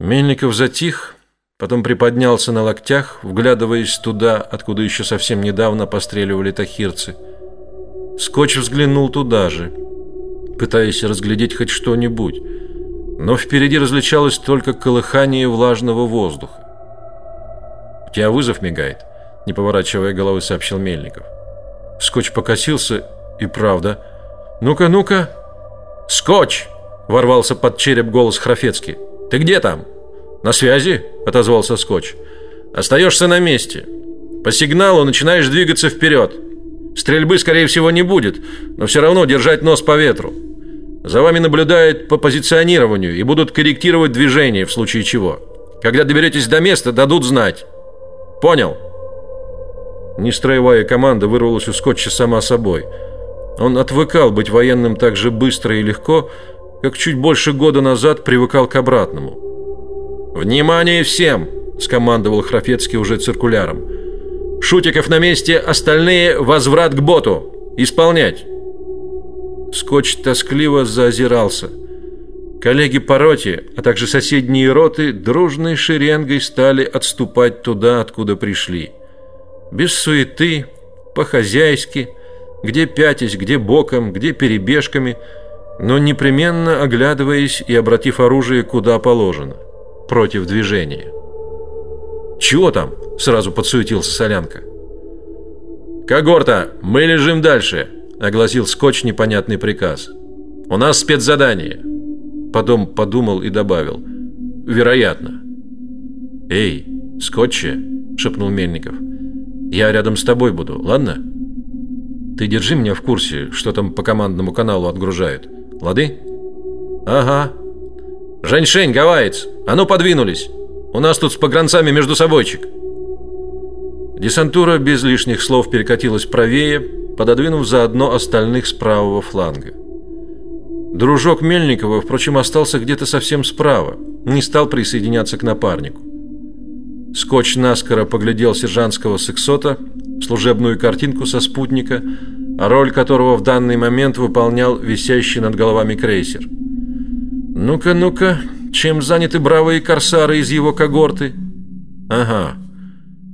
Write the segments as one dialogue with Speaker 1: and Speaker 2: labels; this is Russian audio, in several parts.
Speaker 1: Мельников затих, потом приподнялся на локтях, вглядываясь туда, откуда еще совсем недавно постреливали тахирцы. Скотч взглянул туда же, пытаясь разглядеть хоть что-нибудь, но впереди различалось только колыхание влажного воздуха. «У тебя вызов мигает», — не поворачивая головы, сообщил Мельников. Скотч покосился, и правда. «Ну-ка, ну-ка!» «Скотч!» — ворвался под череп голос Храфецкий. «Ты где там?» «На связи», — отозвался Скотч. «Остаешься на месте. По сигналу начинаешь двигаться вперед. Стрельбы, скорее всего, не будет, но все равно держать нос по ветру. За вами наблюдают по позиционированию и будут корректировать движение в случае чего. Когда доберетесь до места, дадут знать. Понял?» Нестроевая команда вырвалась у Скотча сама собой. Он отвыкал быть военным так же быстро и легко, как чуть больше года назад привыкал к обратному. «Внимание всем!» – скомандовал Храфецкий уже циркуляром. «Шутиков на месте, остальные – возврат к боту! Исполнять!» Скотч тоскливо заозирался. Коллеги по роте, а также соседние роты дружной шеренгой стали отступать туда, откуда пришли. Без суеты, по-хозяйски, где пятясь, где боком, где перебежками – но непременно оглядываясь и обратив оружие куда положено, против движения. «Чего там?» – сразу подсуетился Солянка. «Когорта, мы лежим дальше», – огласил Скотч непонятный приказ. «У нас спецзадание». Потом подумал и добавил. «Вероятно». «Эй, Скотче», – шепнул Мельников. «Я рядом с тобой буду, ладно?» «Ты держи меня в курсе, что там по командному каналу отгружают». Лады? Ага. Женьшень, гавайец, а ну подвинулись. У нас тут с погранцами между собойчик. Десантура без лишних слов перекатилась правее, пододвинув заодно остальных с правого фланга. Дружок Мельникова, впрочем, остался где-то совсем справа, не стал присоединяться к напарнику. Скотч наскоро поглядел сержантского сексота, служебную картинку со спутника, роль которого в данный момент выполнял висящий над головами крейсер. Ну-ка, ну-ка, чем заняты бравые корсары из его когорты? Ага.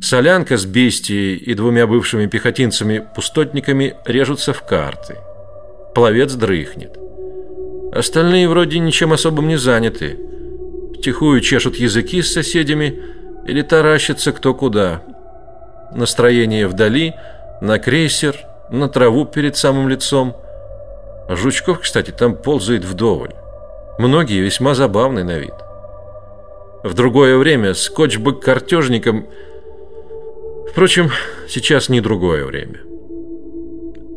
Speaker 1: Солянка с бестией и двумя бывшими пехотинцами-пустотниками режутся в карты. Пловец дрыхнет. Остальные вроде ничем особым не заняты. Тихую чешут языки с соседями или таращатся кто куда. Настроение вдали, на крейсер – на траву перед самым лицом. Жучков, кстати, там ползает вдоволь. Многие весьма забавны на вид. В другое время скотч бы картежником... Впрочем, сейчас не другое время.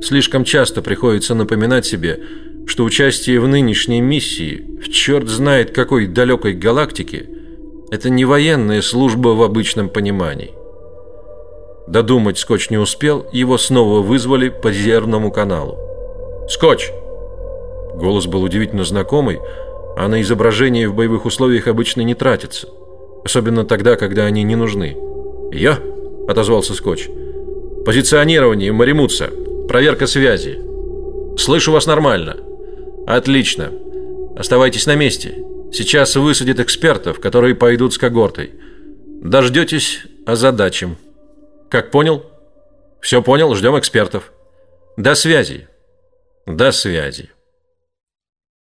Speaker 1: Слишком часто приходится напоминать себе, что участие в нынешней миссии в черт знает какой далекой галактике это не военная служба в обычном понимании. Додумать Скотч не успел, его снова вызвали по зерному каналу. «Скотч!» Голос был удивительно знакомый, а на изображение в боевых условиях обычно не тратится, особенно тогда, когда они не нужны. «Я?» – отозвался Скотч. «Позиционирование, Маримутса. Проверка связи. Слышу вас нормально. Отлично. Оставайтесь на месте. Сейчас высадят экспертов, которые пойдут с когортой. Дождетесь озадачим». Как понял? Все понял, ждем экспертов. До связи. До связи.